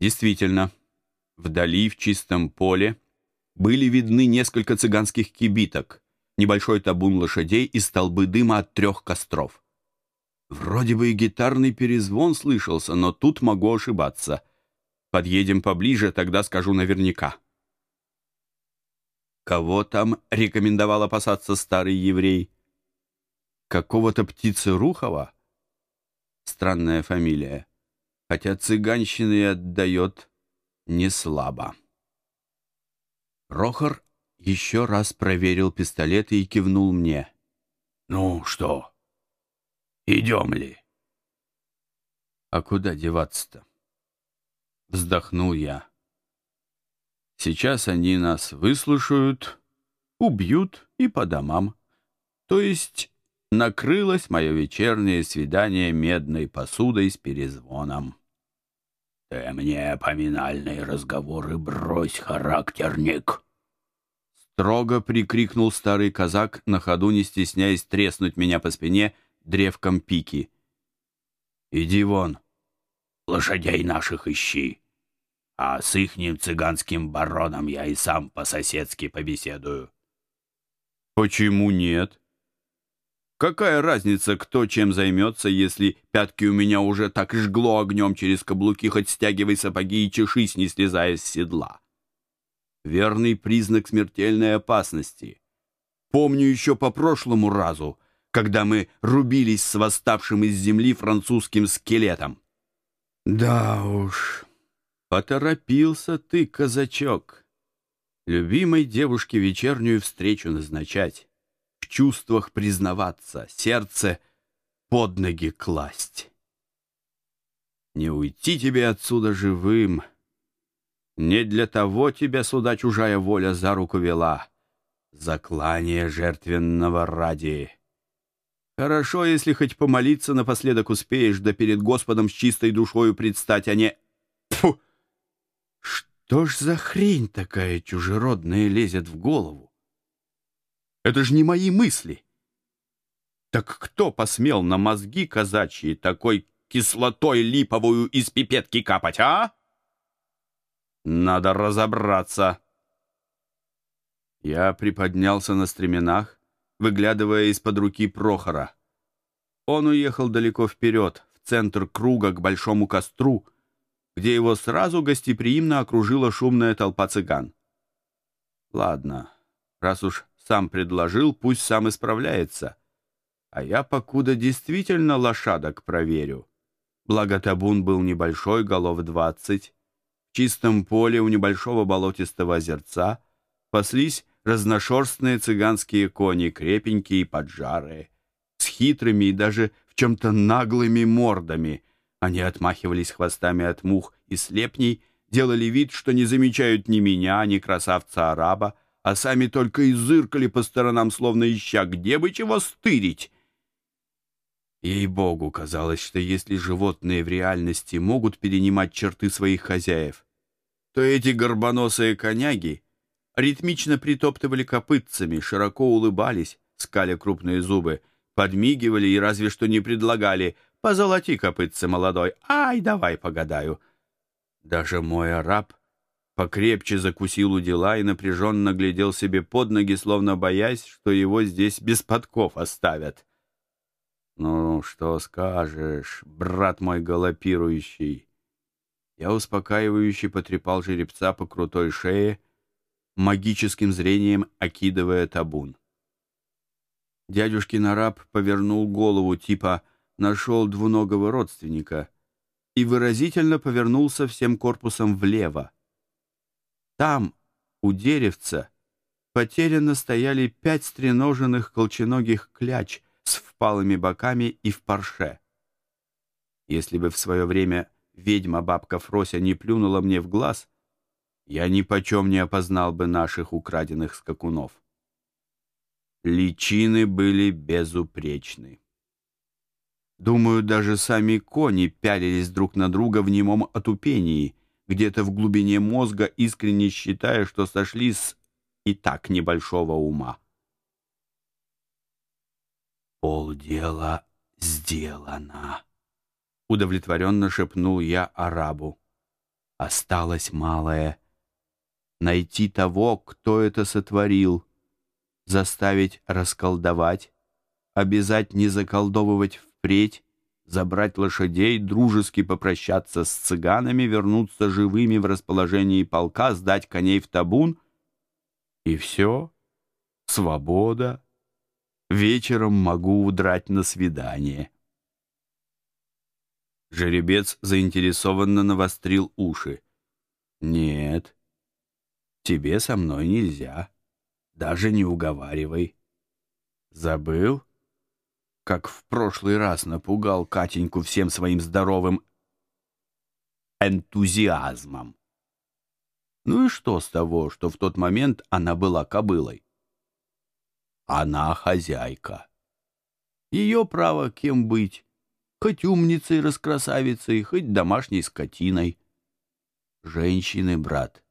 Действительно, вдали, в чистом поле, были видны несколько цыганских кибиток, небольшой табун лошадей и столбы дыма от трех костров. Вроде бы и гитарный перезвон слышался, но тут могу ошибаться. Подъедем поближе, тогда скажу наверняка. Кого там рекомендовал опасаться старый еврей? Какого-то птицы Рухова? Странная фамилия. Хотя цыганщины отдает не слабо. Прохор еще раз проверил пистолеты и кивнул мне. «Ну что, идем ли?» «А куда деваться-то?» Вздохнул я. «Сейчас они нас выслушают, убьют и по домам. То есть накрылось мое вечернее свидание медной посудой с перезвоном». «Ты мне поминальные разговоры брось, характерник!» Строго прикрикнул старый казак, на ходу не стесняясь треснуть меня по спине древком пики. «Иди вон!» «Лошадей наших ищи, а с ихним цыганским бароном я и сам по-соседски побеседую». «Почему нет?» Какая разница, кто чем займется, если пятки у меня уже так жгло огнем через каблуки, хоть стягивай сапоги и чешись, не слезая с седла? Верный признак смертельной опасности. Помню еще по прошлому разу, когда мы рубились с восставшим из земли французским скелетом. Да уж, поторопился ты, казачок, любимой девушке вечернюю встречу назначать в чувствах признаваться, сердце под ноги класть. Не уйти тебе отсюда живым. Не для того тебя сюда чужая воля за руку вела. Заклание жертвенного ради. Хорошо, если хоть помолиться напоследок успеешь, да перед Господом с чистой душою предстать, а не... Фу! Что ж за хрень такая чужеродная лезет в голову? Это же не мои мысли. Так кто посмел на мозги казачьи такой кислотой липовую из пипетки капать, а? Надо разобраться. Я приподнялся на стременах, выглядывая из-под руки Прохора. Он уехал далеко вперед, в центр круга к большому костру, где его сразу гостеприимно окружила шумная толпа цыган. Ладно, раз уж сам предложил, пусть сам исправляется. А я покуда действительно лошадок проверю. Благо табун был небольшой, голов двадцать. В чистом поле у небольшого болотистого озерца паслись разношерстные цыганские кони, крепенькие и поджарые, с хитрыми и даже в чем-то наглыми мордами. Они отмахивались хвостами от мух и слепней, делали вид, что не замечают ни меня, ни красавца-араба, а сами только и зыркали по сторонам, словно ища, где бы чего стырить. Ей-богу, казалось, что если животные в реальности могут перенимать черты своих хозяев, то эти горбоносые коняги ритмично притоптывали копытцами, широко улыбались, скаля крупные зубы, подмигивали и разве что не предлагали «позолоти копытце молодой, ай, давай погадаю». Даже мой араб покрепче закусил у дела и напряженно глядел себе под ноги, словно боясь, что его здесь без подков оставят. «Ну, что скажешь, брат мой галопирующий?» Я успокаивающе потрепал жеребца по крутой шее, магическим зрением окидывая табун. Дядюшкин араб повернул голову, типа «нашел двуногого родственника», и выразительно повернулся всем корпусом влево. Там, у деревца, потерянно стояли пять стреноженных колченогих кляч с впалыми боками и в парше. Если бы в свое время ведьма-бабка Фрося не плюнула мне в глаз, я ни почем не опознал бы наших украденных скакунов. Личины были безупречны. Думаю, даже сами кони пялились друг на друга в немом отупении, где-то в глубине мозга, искренне считая, что сошли с и так небольшого ума. «Полдела сделано», — удовлетворенно шепнул я арабу. Осталось малое — найти того, кто это сотворил, заставить расколдовать, обязать не заколдовывать впредь, забрать лошадей, дружески попрощаться с цыганами, вернуться живыми в расположении полка, сдать коней в табун. И все. Свобода. Вечером могу удрать на свидание. Жеребец заинтересованно навострил уши. «Нет, тебе со мной нельзя. Даже не уговаривай». «Забыл?» Как в прошлый раз напугал Катеньку всем своим здоровым энтузиазмом. Ну и что с того, что в тот момент она была кобылой? Она хозяйка. Ее право кем быть, хоть умницей раскрасавицей, хоть домашней скотиной. Женщины, брат,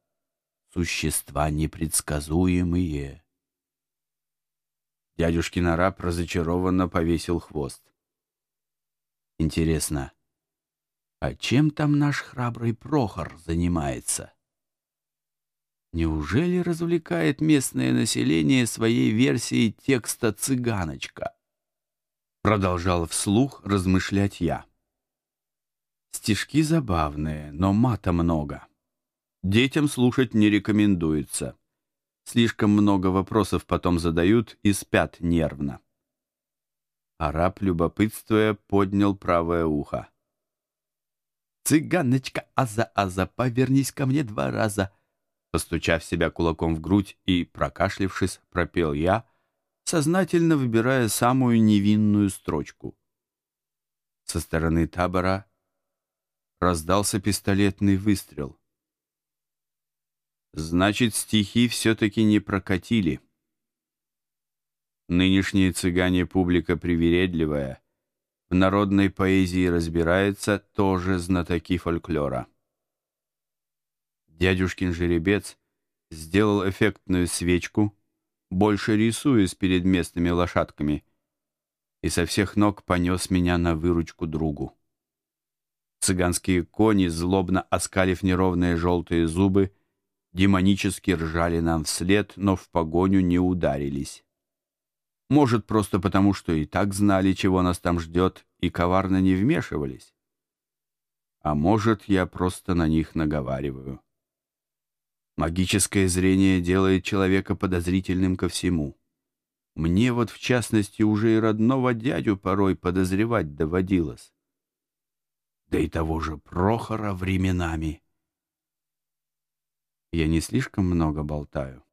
существа непредсказуемые. Дядюшкин араб разочарованно повесил хвост. Интересно, а чем там наш храбрый Прохор занимается? Неужели развлекает местное население своей версией текста «Цыганочка»? Продолжал вслух размышлять я. Стишки забавные, но мата много. Детям слушать не рекомендуется. Слишком много вопросов потом задают и спят нервно. Араб, любопытствуя, поднял правое ухо. «Цыганочка, аза-аза, повернись ко мне два раза!» Постучав себя кулаком в грудь и прокашлившись, пропел я, сознательно выбирая самую невинную строчку. Со стороны табора раздался пистолетный выстрел. Значит, стихи все-таки не прокатили. Нынешние цыгане публика привередливая, в народной поэзии разбирается, тоже знатоки фольклора. Дядюшкин жеребец сделал эффектную свечку, больше рисуясь перед местными лошадками, и со всех ног понес меня на выручку другу. Цыганские кони, злобно оскалив неровные желтые зубы, демонически ржали нам вслед, но в погоню не ударились. Может, просто потому, что и так знали, чего нас там ждет, и коварно не вмешивались. А может, я просто на них наговариваю. Магическое зрение делает человека подозрительным ко всему. Мне вот, в частности, уже и родного дядю порой подозревать доводилось. Да и того же Прохора временами — я не слишком много болтаю.